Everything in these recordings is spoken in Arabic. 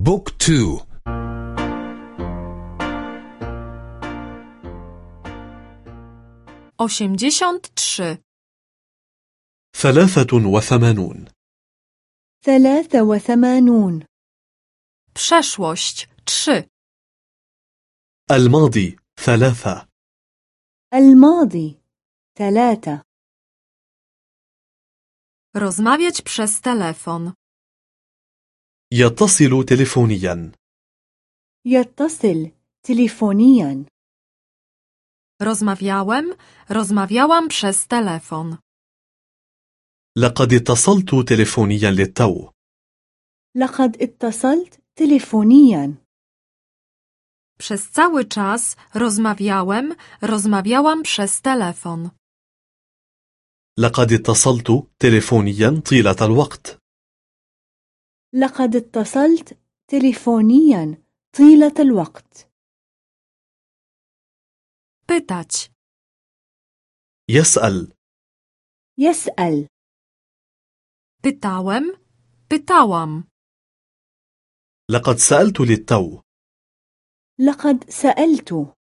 بوك تو osiemdziesiąt trzy ثلاثة وثمانون ثلاثة وثمانون przeszłość trzy الماضي ثلاثة الماضي ثلاثة rozmawiać przez telefon يتصل تلفونيا يتصل تليفونيا. Rozmawiałem rozmawiałam przez telefon. لقد اتصلت تلفونيا للتو. لقد اتصلت تليفونيا. Przez cały czas rozmawiałem rozmawiałam przez telefon. لقد اتصلت تلفونيا طيلة الوقت. لقد اتصلت تليفونيا طيلة الوقت. Pytać. يسأل. يسأل. Pytałem pytałam. لقد سألت للتو. لقد سألت.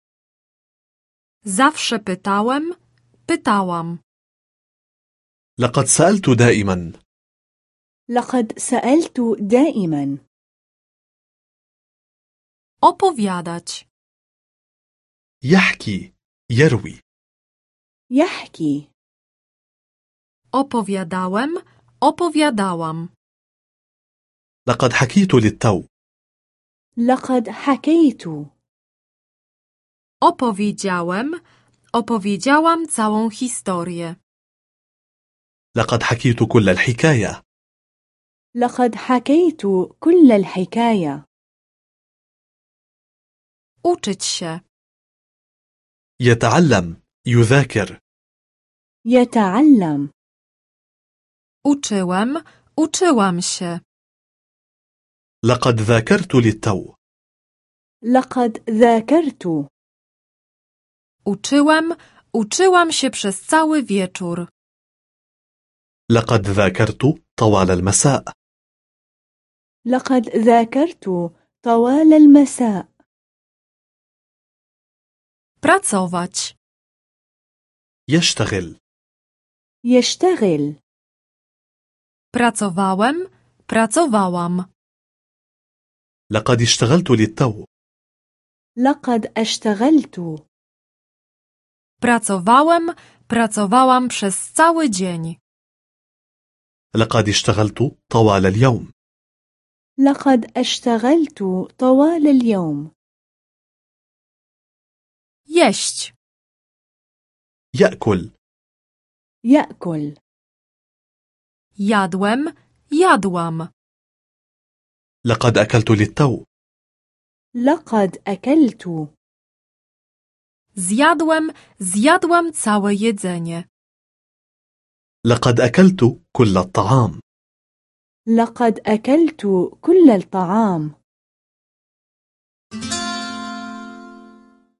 Zawsze pytałem pytałam. لقد سألت دائما. لقد سألت دائما opowiadać يحكي يروي يحكي opowiadałem opowiadałam لقد حكيت للتو لقد حكيت opowiedziałem opowiedziałam całą historię لقد حكيت كل الحكاية لقد حكيت كل الحكاية. Uczyć się. يتعلم يذاكر. يتعلم. Uczyłem uczyłam się. لقد ذاكرت للتو. لقد ذاكرت. Uczyłem uczyłam się przez cały wieczór. لقد ذاكرت طوال المساء. لقد ذاكرت طوال المساء. Pracować. يشتغل. يشتغل. Pracowałem pracowałam. لقد اشتغلت للتو. لقد اشتغلت. Pracowałem pracowałam przez cały dzień. لقد اشتغلت طوال اليوم. لقد اشتغلت طوال اليوم. jeść يأكل. يأكل. jadłem jadłam لقد أكلت للتو. لقد أكلت. zjadłem zjadłam całe jedzenie لقد أكلت كل الطعام. لقد أكلت كل الطعام.